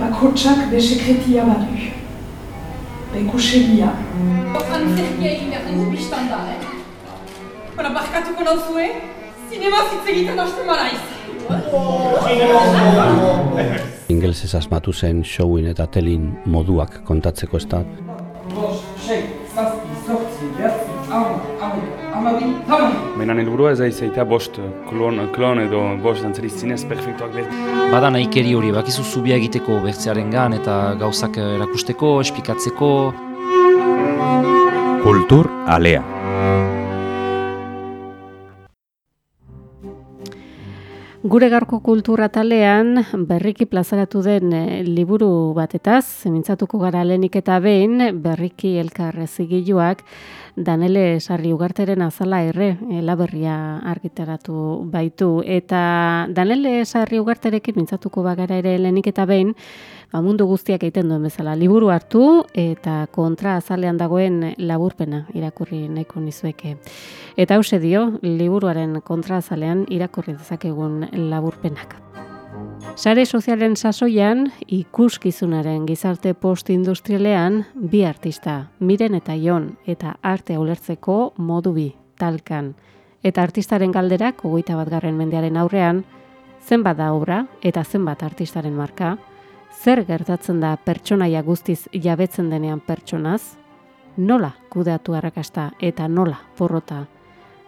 bakotsak be sekretia badu. Be kusegia. Antzerkia egin behar dugu biztan da, eh? Bara, barkatuko nauzue, zinema zitz egiten hasten maraiz. Ingelsez asmatu zen showin eta telin moduak kontatzeko ez da. Baina helburua ez aizaita bost klon, klon edo bost dantzari zinez perfektuak behar. Bada nahikeri hori, bakizu zubia egiteko bertzearen gan eta gauzak erakusteko, esplikatzeko. Kultur alea. Gure garko kultura talean berriki plazaratu den eh, liburu batetaz, mintzatuko gara lehenik eta behin berriki elkar zigiluak Danele Sarri Ugarteren azala erre elaberria argitaratu baitu. Eta Danele Sarri Ugarterekin mintzatuko bagara ere lehenik eta behin, ba, mundu guztiak egiten duen bezala. Liburu hartu eta kontra azalean dagoen laburpena irakurri nahiko nizueke. Eta hause dio, liburuaren kontra azalean irakurri dezakegun laburpenak. Sare sozialen sasoian, ikuskizunaren gizarte postindustrialean, bi artista, miren eta jon, eta arte ulertzeko modu bi, talkan. Eta artistaren galderak, ogoita bat garren mendearen aurrean, zenbat da obra eta zenbat artistaren marka, zer gertatzen da pertsonaia guztiz jabetzen denean pertsonaz, nola kudeatu arrakasta eta nola porrota,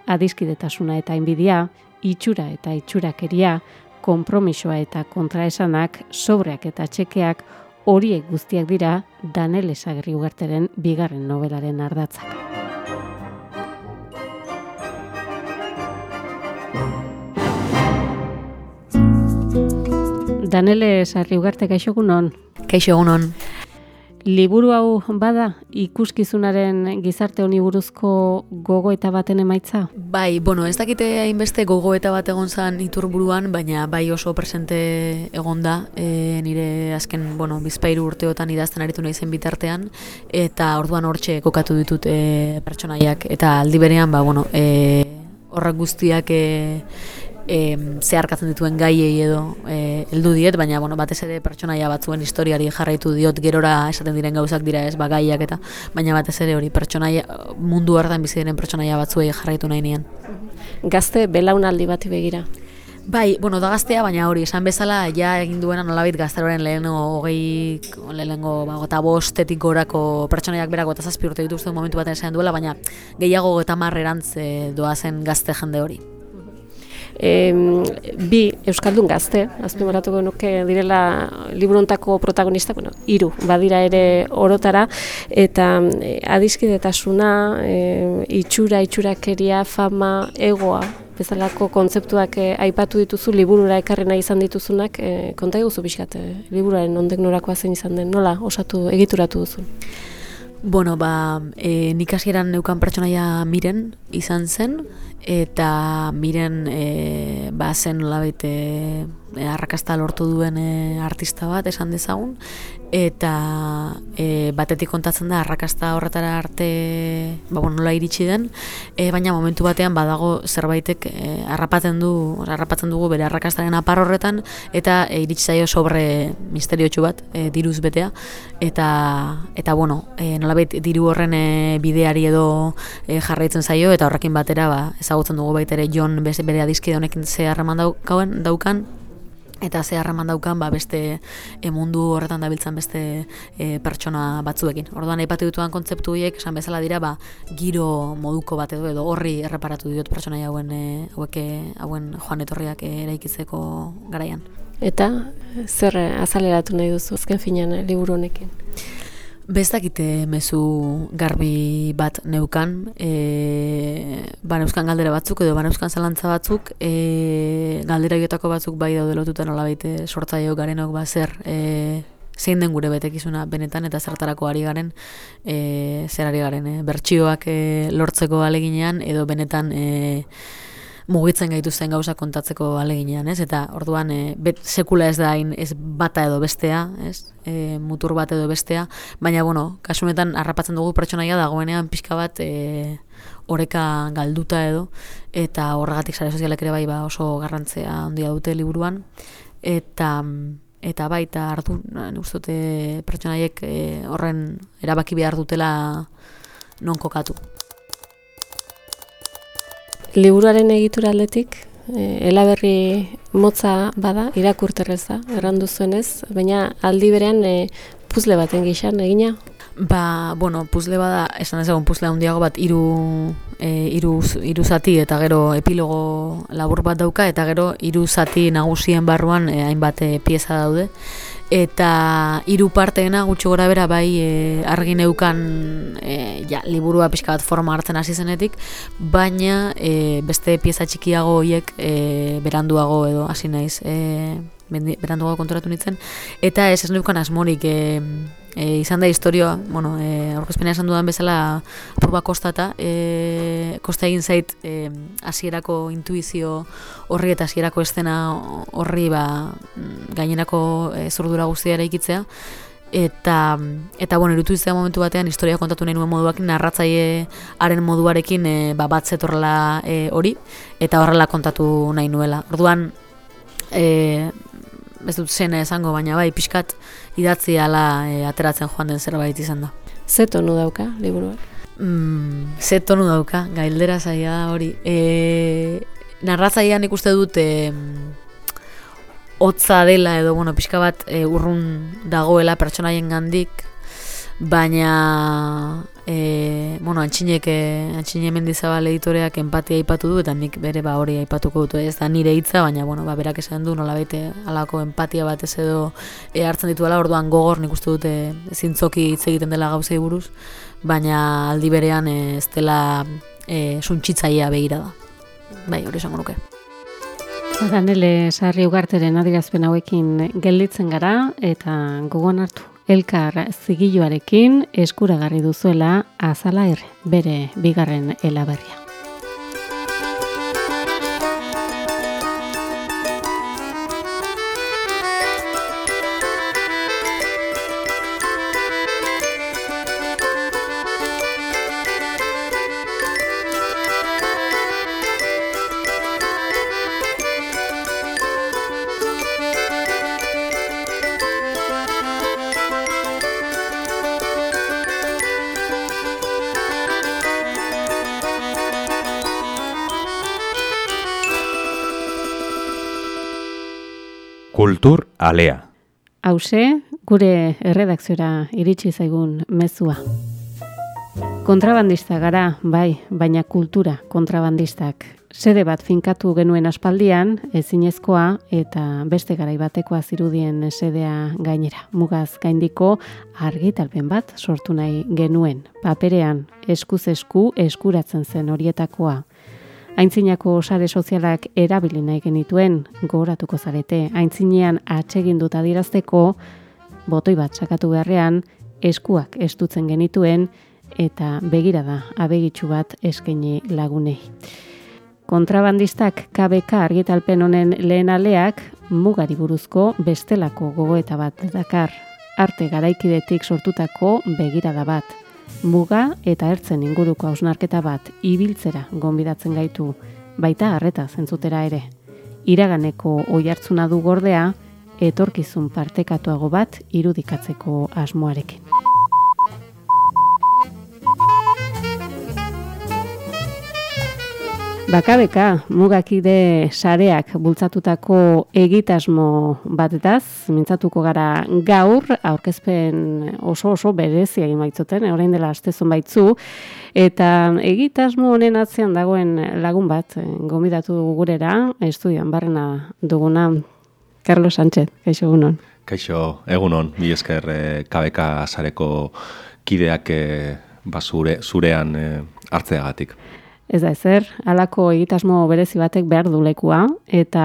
adiskidetasuna eta inbidia, itxura eta itxurakeria, konpromisoa eta kontraesanak, sobreak eta txekeak, horiek guztiak dira Danel Esagri ugarteren bigarren nobelaren ardatzak. Danele Sarri ugarte kaixo egunon. Kaixo egunon. Liburu hau bada ikuskizunaren gizarte honi buruzko gogo eta baten emaitza? Bai, bueno, ez dakite hainbeste gogo eta bat egon zan iturburuan, baina bai oso presente egon da, e, nire azken, bueno, bizpairu urteotan idazten aritu nahi zen bitartean, eta orduan hortxe kokatu ditut e, pertsonaiak, eta aldi berean, ba, bueno, e, horrak guztiak e, e, zeharkatzen dituen gaiei edo e, heldu diet, baina bueno, batez ere pertsonaia batzuen historiari jarraitu diot gerora esaten diren gauzak dira ez bagaiak eta baina batez ere hori pertsonaia mundu hartan bizi diren pertsonaia batzuei jarraitu nahi nien. Gazte belaunaldi bati begira. Bai, bueno, da gaztea, baina hori, esan bezala, ja egin duena nolabit gaztaroren lehenengo hogei, lehenengo, ba, eta bostetik gorako pertsonaiak berako eta zazpi urte dituzten momentu baten esan duela, baina gehiago eta marrerantz e, doazen gazte jende hori e, bi Euskaldun gazte, azpimarratuko nuke direla liburontako protagonista, bueno, iru, badira ere orotara, eta e, adiskidetasuna, e, itxura, itxurakeria, fama, egoa, bezalako kontzeptuak e, aipatu dituzu, liburura ekarrena izan dituzunak, e, konta eguzu bizkat, e, liburaren ondek norakoa zen izan den, nola, osatu, egituratu duzu? Bueno, ba, e, nik hasieran neukan pertsonaia miren izan zen, eta miren e, ba, zen e, arrakasta lortu duen e, artista bat esan dezagun, eta e, batetik kontatzen da arrakasta horretara arte ba, bueno, nola iritsi den, e, baina momentu batean badago zerbaitek e, arrapatzen du arrapatzen dugu bere arrakastaren apar horretan eta e, iritsi zaio sobre misteriotsu bat e, diruz betea. Eta eta bueno e, nolabait diru horren e, bideari edo e, jarraitzen zaio eta horrekin batera ba, ezagutzen dugu baitere Jon bere adizkide honekin ze harreman daukan, daukan eta ze harreman daukan ba, beste e, mundu horretan dabiltzan beste e, pertsona batzuekin. Orduan aipatu dituan kontzeptu horiek esan bezala dira ba, giro moduko bat edo edo horri erreparatu diot pertsona hauen e, haueke hauen joan etorriak eraikitzeko garaian. Eta zer azaleratu nahi duzu azken finean liburu honekin? Bestakite mezu garbi bat neukan, e, baneuzkan galdera batzuk edo baneuzkan zalantza batzuk, e, galdera biotako batzuk bai daude lotuta nola baite sortzaio garenok ba zer, e, zein den gure betekizuna benetan eta zertarako ari garen, e, zer ari garen, e, bertxioak e, lortzeko aleginean edo benetan e, mugitzen gaitu zen gauza kontatzeko aleginean, ez? Eta orduan e, bet, sekula ez da hain ez bata edo bestea, ez? E, mutur bat edo bestea, baina bueno, kasu honetan harrapatzen dugu pertsonaia dagoenean pixka bat e, oreka galduta edo eta horregatik sare sozialek ere bai ba oso garrantzea handia dute liburuan eta eta baita ni uste pertsonaiek e, horren erabaki behar dutela non kokatu. Liburuaren egitura aldetik, e, elaberri motza bada, irakurterreza, errandu zuenez, baina aldi berean e, puzle baten gixan egina. Ba, bueno, puzle bada, esan ezagun puzle handiago bat hiru e, hiru hiru zati eta gero epilogo labur bat dauka eta gero hiru zati nagusien barruan e, hainbat e, pieza daude eta hiru parteena gutxi gora bera bai e, argi neukan e, ja, liburua pixka bat forma hartzen hasi zenetik, baina e, beste pieza txikiago horiek e, beranduago edo hasi naiz e, beranduago konturatu nintzen, eta ez ez neukan asmorik e, e, izan da historioa, bueno, e, aurkezpena esan dudan bezala apurba kostata, e, kosta egin zait e, hasierako intuizio horri eta hasierako estena horri ba, gainerako e, zurdura guztia ikitzea, eta eta bueno, irutu izan momentu batean historia kontatu nahi nuen moduak narratzaile haren moduarekin e, ba, bat zetorla e, hori, eta horrela kontatu nahi nuela. Orduan, e, ez dut zena esango, baina bai, pixkat idatzi ala e, ateratzen joan den zerbait izan da. Ze tonu dauka, liburuak? Mm, ze tonu dauka, gaildera zaila da hori. E, narratzailean ikuste dut e, hotza dela edo, bueno, pixka bat e, urrun dagoela pertsonaien gandik, baina e, bueno, antxinek e, antxine mendizabal editoreak empatia aipatu du eta nik bere ba hori aipatuko dut ez da nire hitza baina bueno, ba, berak esan du nola bete alako empatia bat ez edo e, hartzen ditu orduan gogor nik uste dute zintzoki hitz egiten dela gauzei buruz baina aldi berean e, ez dela e, suntxitzaia begira da. Bai, hori esango nuke. Danele sarri ugarteren adirazpen hauekin gelditzen gara eta gogoan hartu elkar zigiluarekin eskuragarri duzuela azala er, bere bigarren elaberria. Alea. Hauze, gure erredakziora iritsi zaigun mezua. Kontrabandista gara, bai, baina kultura kontrabandistak. Sede bat finkatu genuen aspaldian, ezinezkoa eta beste garai batekoa zirudien sedea gainera. Mugaz gaindiko argitalpen bat sortu nahi genuen. Paperean, eskuz esku eskuratzen zen horietakoa. Aintzinako sare sozialak erabili nahi genituen gogoratuko zarete. Aintzinean atsegin dut adirazteko botoi bat sakatu beharrean eskuak estutzen genituen eta begirada abegitsu bat eskaini lagunei. Kontrabandistak KBK argitalpen honen lehen aleak mugari buruzko bestelako gogoeta bat dakar. Arte garaikidetik sortutako begirada bat muga eta ertzen inguruko hausnarketa bat ibiltzera gonbidatzen gaitu, baita harreta zentzutera ere. Iraganeko oihartzuna du gordea, etorkizun partekatuago bat irudikatzeko asmoarekin. Bakabeka, mugakide sareak bultzatutako egitasmo batetaz, mintzatuko gara gaur, aurkezpen oso oso berezia egin baitzuten, eh, orain dela astezun baitzu, eta egitasmo honen atzean dagoen lagun bat, eh, gomidatu gurera, estudioan barrena duguna, Carlos Sánchez, kaixo egunon. Kaixo, egunon, mi esker eh, kabeka sareko kideak basure, zurean hartzeagatik. Ez da ezer, alako egitasmo berezi batek behar du lekua, eta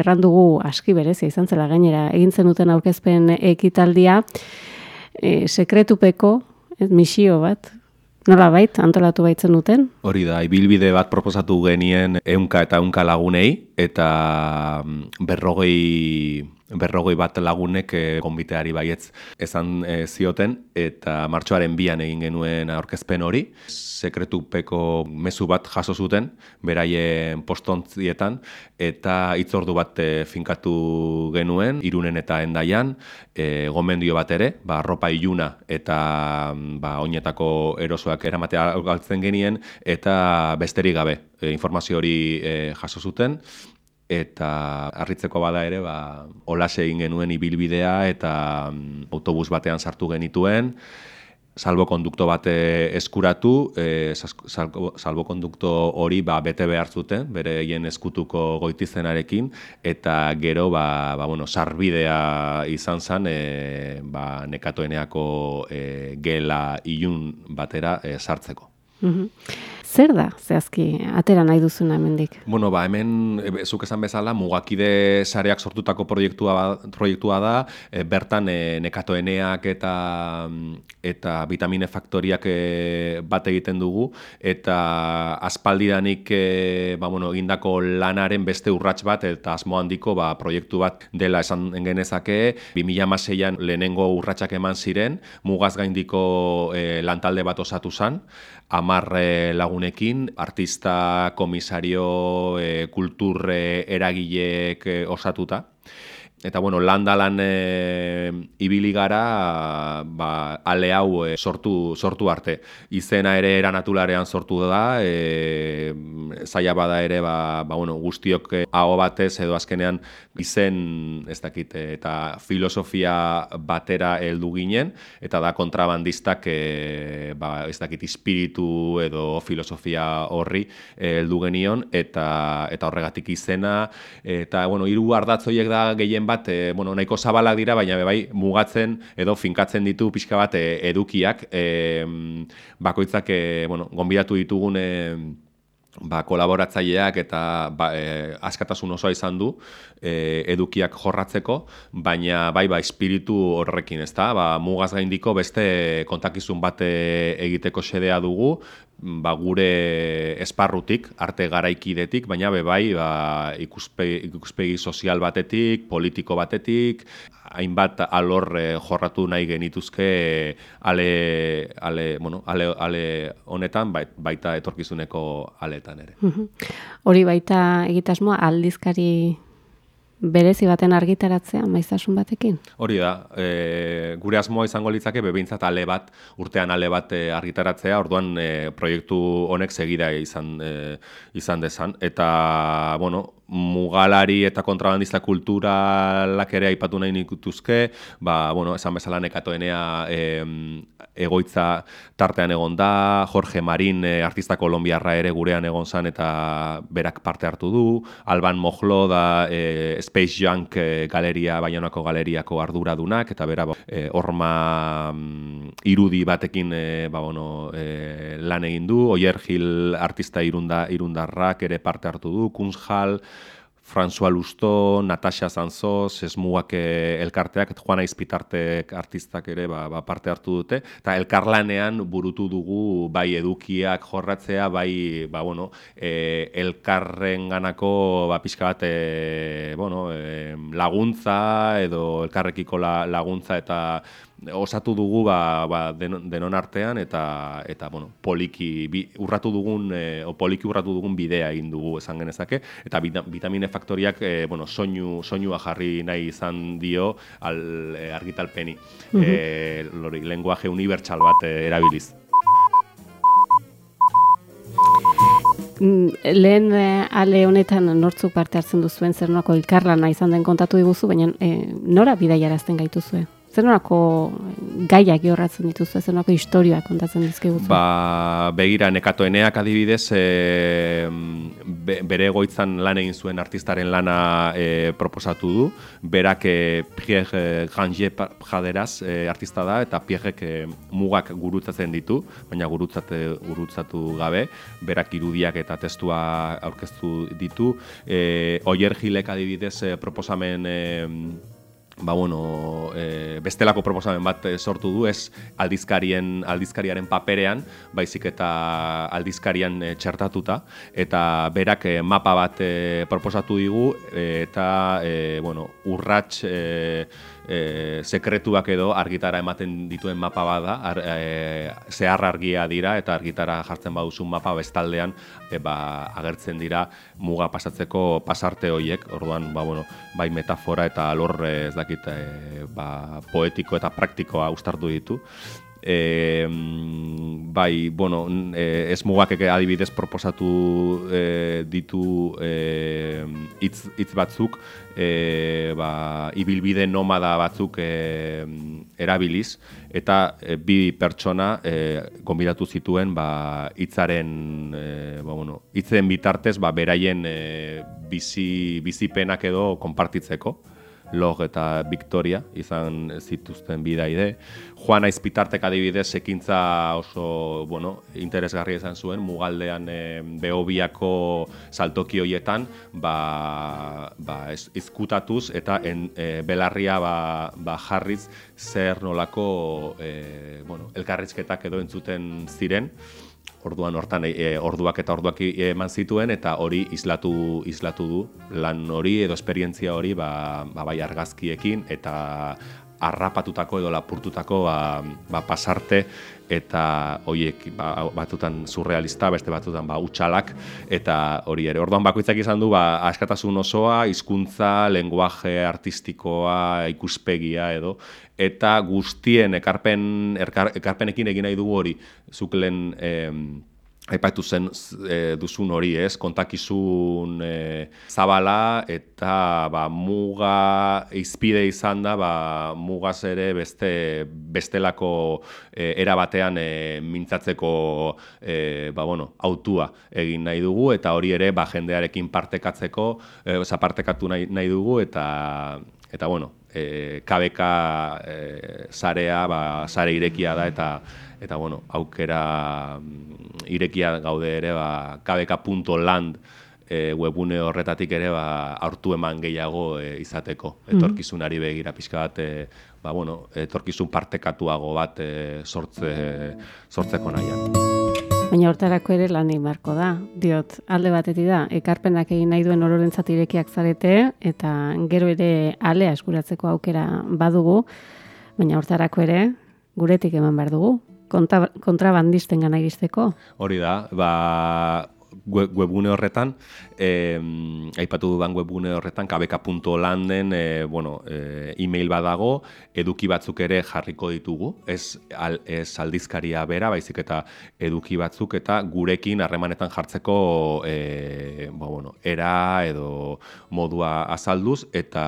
errandugu aski berezi izan zela gainera egintzen duten aurkezpen ekitaldia, e, sekretupeko, ez, misio bat, nola bait, antolatu baitzen duten? Hori da, ibilbide bat proposatu genien eunka eta eunka lagunei, eta mm, berrogei berrogoi bat lagunek e, konbiteari baietz esan e, zioten, eta martxoaren bian egin genuen aurkezpen hori, sekretupeko mezu bat jaso zuten, beraien postontzietan, eta itzordu bat e, finkatu genuen, irunen eta endaian, e, gomendio bat ere, ba, ropa iluna eta ba, oinetako erosoak eramatea galtzen genien, eta besterik gabe, informazio hori e, jaso zuten, eta harritzeko bada ere, ba, olase egin genuen ibilbidea eta mm, autobus batean sartu genituen, salbokondukto bat eh, eskuratu, e, salbokondukto hori ba, bete behar zuten, bere hien eskutuko goitizenarekin, eta gero ba, ba, bueno, sarbidea izan zen e, ba, nekatoeneako e, gela ilun batera e, sartzeko. Zer da, zehazki, atera nahi duzuna hemendik? Bueno, ba, hemen, e, zuk esan bezala, mugakide sareak sortutako proiektua, ba, proiektua da, e, bertan e, nekatoeneak eta eta vitamine faktoriak e, bat egiten dugu, eta aspaldidanik e, ba, bueno, egindako lanaren beste urrats bat, eta asmo handiko ba, proiektu bat dela esan genezake, 2006an lehenengo urratsak eman ziren, mugaz gaindiko e, lantalde bat osatu zan, amarre lagunekin, artista, komisario, e, kulturre, eragileek e, osatuta eta bueno, landa lan e, ibili gara ba, ale hau e, sortu, sortu arte. Izena ere eranatularean sortu da, e, zaila bada ere ba, ba, bueno, guztiok hau batez edo azkenean izen ez dakit, eta filosofia batera heldu ginen, eta da kontrabandistak e, ba, ez dakit espiritu edo filosofia horri heldu genion, eta, eta horregatik izena, eta bueno, hiru ardatzoiek da gehien bat, e, bueno, nahiko zabalak dira, baina bai mugatzen edo finkatzen ditu pixka bat e, edukiak, e, bakoitzak, e, bueno, gonbidatu ditugun e, ba, kolaboratzaileak eta ba, e, askatasun osoa izan du e, edukiak jorratzeko, baina bai ba, espiritu horrekin, ezta? Ba, mugaz gaindiko beste kontakizun bat egiteko xedea dugu, ba, gure esparrutik, arte garaikidetik, baina be bai ba, ikuspegi, ikuspegi sozial batetik, politiko batetik, hainbat alor eh, jorratu nahi genituzke ale, ale, bueno, ale, ale honetan, baita etorkizuneko aletan ere. Hori baita egitasmoa aldizkari berezi baten argitaratzea maizasun batekin. Hori da, e, gure asmoa izango litzake bebeintzat ale bat, urtean ale bat e, argitaratzea, orduan e, proiektu honek segida izan e, izan dezan eta bueno, mugalari eta kontrabandista kulturalak ere aipatu nahi nikutuzke, ba, bueno, esan bezala nekatoenea e, egoitza tartean egon da, Jorge Marin e, artista kolombiarra ere gurean egon zan eta berak parte hartu du, Alban Mojlo da e, Space Junk e, galeria, Baionako galeriako arduradunak, eta bera e, orma mm, irudi batekin e, ba, bueno, e, lan egin du, Oyer Gil artista irunda, irundarrak ere parte hartu du, Kunzhal, François Lusto, Natasha Sanzoz, Esmuak eh, elkarteak, Juana Izpitartek artistak ere ba, ba, parte hartu dute. Eta elkarlanean burutu dugu bai edukiak jorratzea, bai ba, bueno, e, elkarren ganako ba, pixka bat e, bueno, e, laguntza edo elkarrekiko laguntza eta osatu dugu ba, ba denon artean eta eta bueno, poliki bi, urratu dugun e, o poliki urratu dugun bidea egin dugu esan genezake eta vitamine faktoriak e, bueno, soinu soinua jarri nahi izan dio al e, argitalpeni. Mm -hmm. lori lenguaje unibertsal bat erabiliz. Mm, lehen ale honetan nortzuk parte hartzen duzuen zer nolako elkarlana izan den kontatu diguzu, baina e, nora bidaiarazten gaituzue? Zer nolako gaiak jorratzen dituzu, zer nolako historioak kontatzen dizkigu? Ba, begira, nekatoeneak adibidez, e, bere egoitzan lan egin zuen artistaren lana e, proposatu du, berak e, Pierre Granger jaderaz e, artista da, eta Pierrek e, mugak gurutzatzen ditu, baina gurutzate, gurutzatu gabe, berak irudiak eta testua aurkeztu ditu. E, Oier Gilek adibidez e, proposamen... E, ba, bueno, e, bestelako proposamen bat e, sortu du, ez aldizkarien, aldizkariaren paperean, baizik eta aldizkarian e, txertatuta, eta berak e, mapa bat e, proposatu digu, e, eta, e, bueno, urrats e, e, sekretuak edo argitara ematen dituen mapa bada, ar, e, zehar argia dira, eta argitara jartzen baduzun mapa bestaldean, e, ba, agertzen dira muga pasatzeko pasarte horiek, orduan, ba, bueno, bai metafora eta alor ez dakit, e, ba, poetiko eta praktikoa ustartu ditu. E, bai, bueno, e, ez mugak adibidez proposatu e, ditu e, itz, batzuk, e, ba, ibilbide nomada batzuk e, erabiliz, eta e, bi pertsona e, gombidatu zituen ba, itzaren, e, ba, bueno, itzen bitartez ba, beraien e, bizi, bizipenak edo konpartitzeko. Log eta Victoria izan zituzten bidaide. Juan Aizpitartek adibidez ekintza oso bueno, interesgarria izan zuen, mugaldean e, behobiako saltoki hoietan ba, ba, izkutatuz eta en, e, belarria ba, ba jarriz zer nolako e, bueno, elkarrizketak edo entzuten ziren orduan hortan e, orduak eta orduak eman zituen eta hori islatu islatu du. Lan hori edo esperientzia hori ba, ba bai argazkiekin eta arrapatutako edo lapurtutako ba, ba pasarte eta hoiek ba, batutan surrealista, beste batutan ba utxalak eta hori ere. Orduan bakoitzak izan du ba askatasun osoa, hizkuntza, lenguaje artistikoa, ikuspegia edo eta guztien ekarpen ekarpenekin egin nahi dugu hori. Zuk len aipatu zen e, duzun hori, ez? Kontakizun e, zabala eta ba, muga izpide izan da, ba, mugaz ere beste bestelako e, era batean e, mintzatzeko e, ba, bueno, autua egin nahi dugu eta hori ere ba, jendearekin partekatzeko, e, partekatu nahi, nahi dugu eta eta bueno, e, kabeka e, zarea, ba, zare irekia da eta eta bueno, aukera mm, irekia gaude ere ba kbk.land e, webune horretatik ere ba hartu eman gehiago e, izateko mhm. etorkizunari begira pixka bat e, ba, bueno, etorkizun partekatuago bat e, sortze, sortzeko nahian. Baina hortarako ere lan marko da, diot, alde batetik da, ekarpenak egin nahi duen ororentzat irekiak zarete, eta gero ere alea eskuratzeko aukera badugu, baina hortarako ere, guretik eman behar dugu, kontra, kontrabandisten gana iristeko. Hori da, ba, webgune horretan, eh, aipatu dudan webgune horretan, kabeka.landen, eh, bueno, eh, e-mail badago, eduki batzuk ere jarriko ditugu, ez, al, ez aldizkaria bera, baizik eta eduki batzuk, eta gurekin harremanetan jartzeko eh, ba, bueno, era edo modua azalduz, eta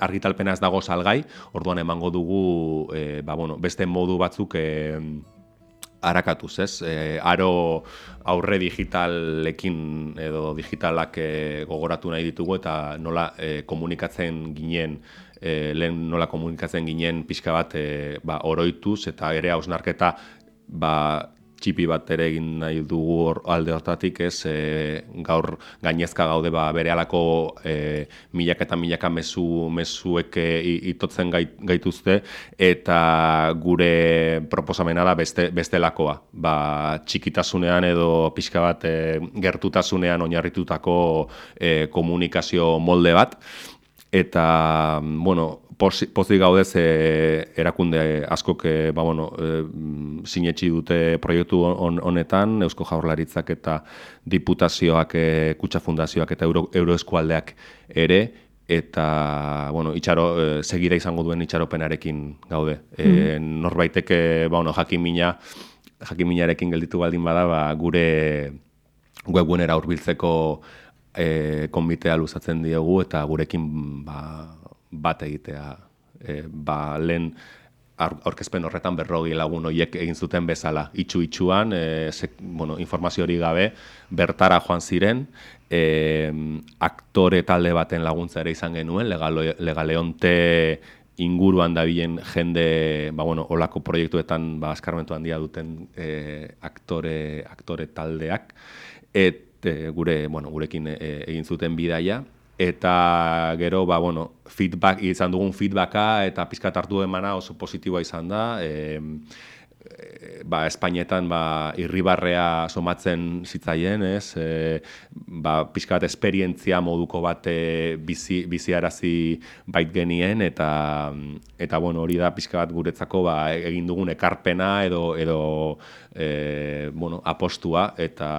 argitalpena ez dago salgai, orduan emango dugu eh, ba, bueno, beste modu batzuk eh, arakatuz, ez? E, aro aurre digitalekin edo digitalak e, gogoratu nahi ditugu eta nola e, komunikatzen ginen e, lehen nola komunikatzen ginen pixka bat e, ba, oroituz eta ere hausnarketa ba, txipi bat ere egin nahi dugu or, alde hortatik ez e, gaur gainezka gaude ba, bere alako e, milak eta milaka mezu, mezuek e, itotzen gait, gaituzte eta gure proposamena da beste, bestelakoa. Ba, txikitasunean edo pixka bat e, gertutasunean oinarritutako e, komunikazio molde bat. Eta bueno, pozik gaude ze erakunde askok e, ba, bueno, e, sinetxi dute proiektu honetan, Eusko Jaurlaritzak eta Diputazioak, e, Kutsa Fundazioak eta Euro, Euroeskualdeak ere, eta bueno, itxaro, e, segira izango duen itxaropenarekin gaude. E, norbaitek, ba, bueno, jakin mina, jakin minarekin gelditu baldin bada, ba, gure webgunera hurbiltzeko e, konbitea luzatzen diegu eta gurekin ba, bat egitea e, ba, lehen aurkezpen horretan berrogi lagun horiek egin zuten bezala. Itxu itxuan, e, bueno, informazio hori gabe, bertara joan ziren, e, aktore talde baten laguntza ere izan genuen, legaleonte inguruan dabilen jende, ba, bueno, olako proiektuetan ba, askarmentu handia duten e, aktore, aktore taldeak, et gure, bueno, gurekin e, egin zuten bidaia, eta gero ba, bueno, feedback izan dugun feedbacka eta pizkat hartu emana oso positiboa izan da. E, ba, Espainetan ba, irribarrea somatzen zitzaien, ez? E, ba, pixkat esperientzia moduko bat e, bizi, biziarazi bait genien, eta, eta bueno, hori da pixkat guretzako ba, egin dugun ekarpena edo, edo e, bueno, apostua, eta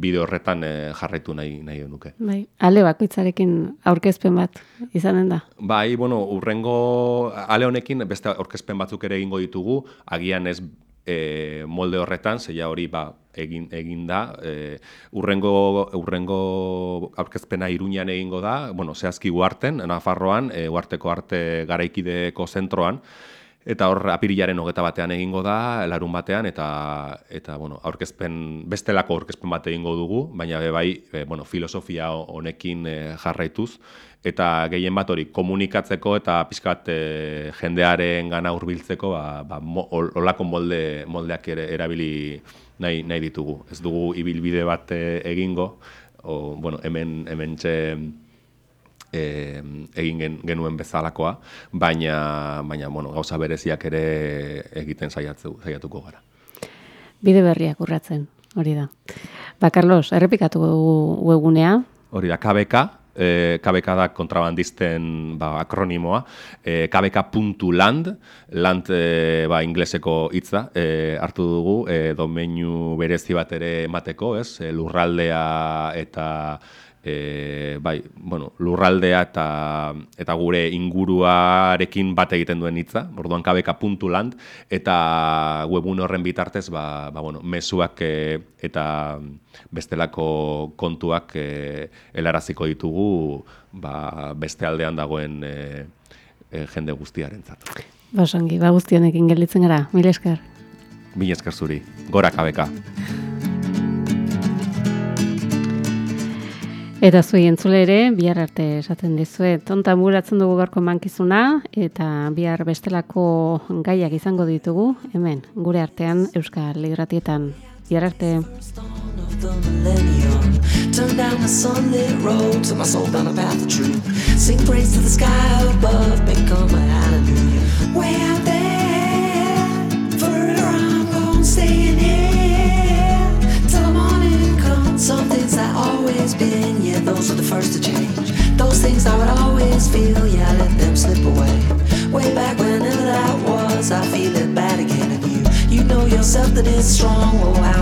bideo horretan e, jarraitu nahi nahi nuke. Bai, ale bakoitzarekin aurkezpen bat izanen da. Bai, bueno, urrengo ale honekin beste aurkezpen batzuk ere egingo ditugu, agian ez e, molde horretan, zeia hori ba, egin, egin da, e, urrengo, urrengo aurkezpena iruñan egingo da, bueno, zehazki guarten, Nafarroan, e, guarteko arte garaikideko zentroan, Eta hor apirilaren hogeta batean egingo da, larun batean, eta, eta bueno, aurkezpen, bestelako aurkezpen bat egingo dugu, baina bai, e, bueno, filosofia honekin e, jarraituz, eta gehien bat hori komunikatzeko eta pixkat e, jendearen gana hurbiltzeko ba, ba, olako molde, moldeak ere erabili nahi, nahi ditugu. Ez dugu ibilbide bat egingo, o, bueno, hemen, hemen txe, e, egin genuen bezalakoa, baina, baina bueno, gauza bereziak ere egiten saiatu, saiatuko gara. Bide berriak urratzen, hori da. Ba, Carlos, errepikatu webgunea? Hori da, KBK, e, KBK da kontrabandisten ba, akronimoa, e, kbk.land, land e, ba, ingleseko hitza e, hartu dugu, e, domeinu berezi bat ere emateko, ez, e, lurraldea eta e, bai, bueno, lurraldea eta, eta gure inguruarekin bat egiten duen hitza, orduan kabeka.land, eta webun horren bitartez, ba, ba, bueno, mesuak e, eta bestelako kontuak e, helaraziko ditugu ba, beste aldean dagoen e, e, jende guztiaren zatu. Basongi, ba guztionekin gelditzen gara, mil esker. Mil esker zuri, gora kabeka. Eta zui entzule ere, bihar arte esaten dizuet. Tonta muratzen dugu garko mankizuna, eta bihar bestelako gaiak izango ditugu, hemen, gure artean, Euskal Ligratietan. Bihar arte. Turn down the sunlit road to my soul down a path of truth Sing praise to the sky above, become a hallelujah Way out there, strong, oh,